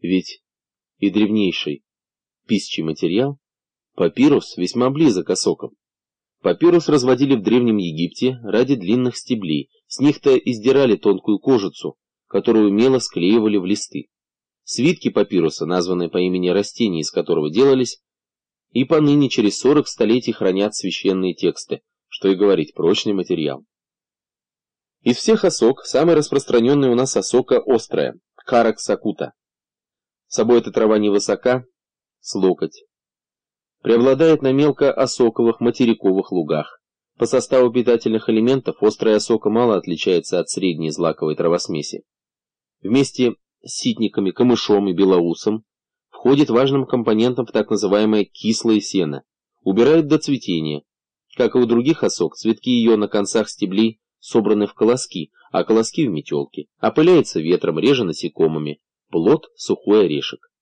Ведь и древнейший писчий материал, папирус весьма близок осокам. Папирус разводили в Древнем Египте ради длинных стеблей, с них-то издирали тонкую кожицу, которую умело склеивали в листы. Свитки папируса, названные по имени растения, из которого делались, и поныне через 40 столетий хранят священные тексты, что и говорить, прочный материал. Из всех осок, самый распространенный у нас осока острая, караксакута. Собой эта трава невысока, с локоть. Преобладает на мелкоосоковых материковых лугах. По составу питательных элементов острая осока мало отличается от средней злаковой травосмеси. Вместе с ситниками, камышом и белоусом входит важным компонентом в так называемое кислое сено. Убирает до цветения. Как и у других осок, цветки ее на концах стеблей собраны в колоски, а колоски в метелке. Опыляется ветром, реже насекомыми. Плод – сухой орешек.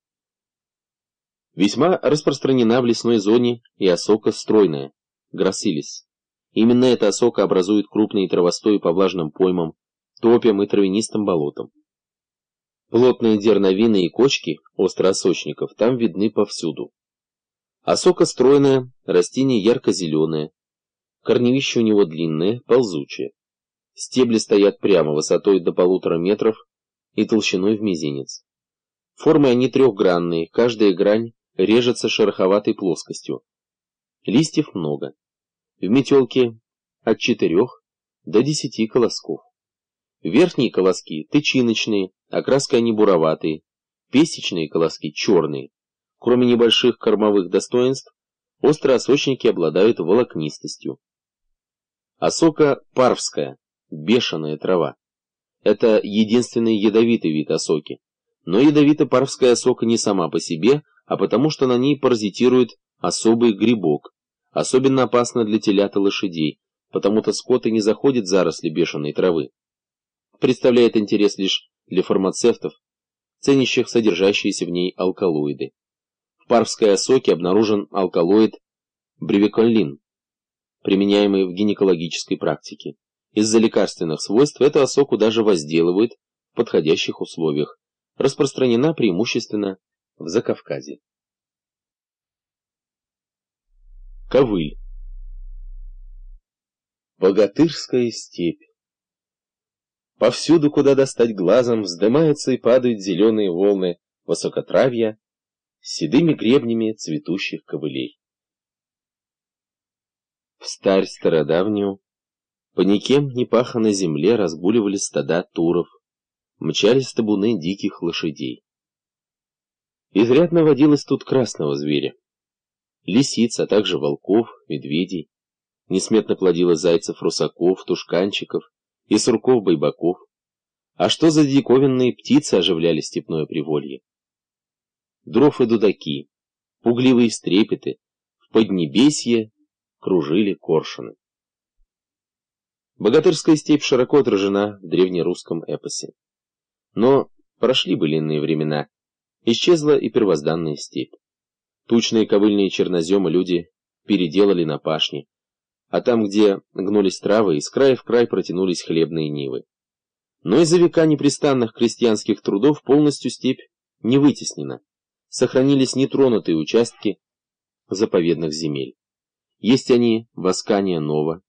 Весьма распространена в лесной зоне и осока стройная, грассилис. Именно эта осока образует крупные травостои по влажным поймам, топям и травянистым болотам. Плотные дерновины и кочки остроосочников там видны повсюду. Осока стройная, растение ярко-зеленое, корневище у него длинное, ползучее. Стебли стоят прямо, высотой до полутора метров, и толщиной в мизинец. Формы они трехгранные, каждая грань режется шероховатой плоскостью. Листьев много. В метелке от четырех до десяти колосков. Верхние колоски тычиночные, окраска они буроватые, песечные колоски черные. Кроме небольших кормовых достоинств, остроосочники обладают волокнистостью. Осока парвская, бешеная трава. Это единственный ядовитый вид осоки. Но ядовито-парвская осока не сама по себе, а потому что на ней паразитирует особый грибок. Особенно опасно для телят и лошадей, потому-то скот и не заходит в заросли бешеной травы. Представляет интерес лишь для фармацевтов, ценящих содержащиеся в ней алкалоиды. В парвской осоке обнаружен алкалоид бревиколлин, применяемый в гинекологической практике. Из-за лекарственных свойств эту осоку даже возделывают в подходящих условиях. Распространена преимущественно в Закавказье. Ковыль. Богатырская степь. Повсюду, куда достать глазом, вздымаются и падают зеленые волны высокотравья с седыми гребнями цветущих ковылей. В старь стародавнюю по никем не паханной земле разгуливали стада туров, мчались табуны диких лошадей. Изрядно водилось тут красного зверя. Лисиц, а также волков, медведей. Несметно плодило зайцев, русаков, тушканчиков и сурков-байбаков. А что за диковинные птицы оживляли степное приволье? Дров и дудаки, пугливые стрепеты, в поднебесье кружили коршуны. Богатырская степь широко отражена в древнерусском эпосе. Но прошли былинные времена, исчезла и первозданная степь. Тучные ковыльные черноземы люди переделали на пашни, а там, где гнулись травы, из края в край протянулись хлебные нивы. Но из-за века непрестанных крестьянских трудов полностью степь не вытеснена. Сохранились нетронутые участки заповедных земель. Есть они в Аскания Нова,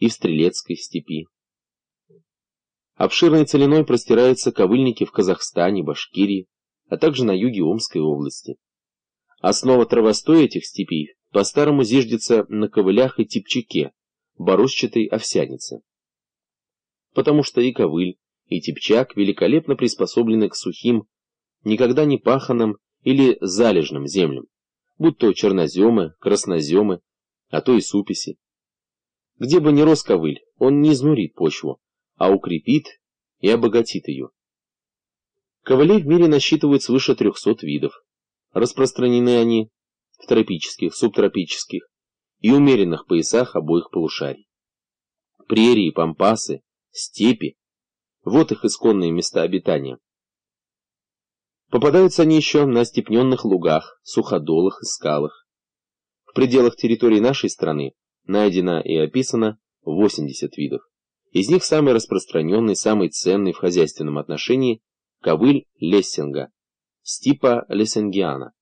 и в Стрелецкой степи. Обширной целиной простираются ковыльники в Казахстане, Башкирии, а также на юге Омской области. Основа травостоя этих степей по-старому зиждется на ковылях и типчаке, борозчатой овсянице. Потому что и ковыль, и типчак великолепно приспособлены к сухим, никогда не паханым или залежным землям, будь то черноземы, красноземы, а то и суписи. Где бы ни рос ковыль, он не изнурит почву, а укрепит и обогатит ее. Ковылей в мире насчитывают свыше 300 видов. Распространены они в тропических, субтропических и умеренных поясах обоих полушарий. Прерии, пампасы, степи – вот их исконные места обитания. Попадаются они еще на степненных лугах, суходолах и скалах. В пределах территории нашей страны найдено и описано 80 видов. Из них самый распространенный, самый ценный в хозяйственном отношении – ковыль лессинга, Стипа лесенгиана.